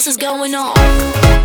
house is going on.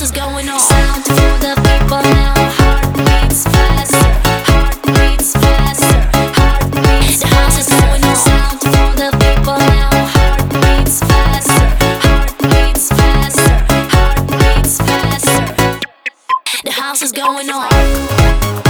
House is going on. Sound for the people now. Heart beats faster. Heart beats faster. Heart beats. The house is going on. Sound for the people now. Heart beats faster. Heart beats faster. Heart beats faster. The house is going on.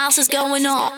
house is going on.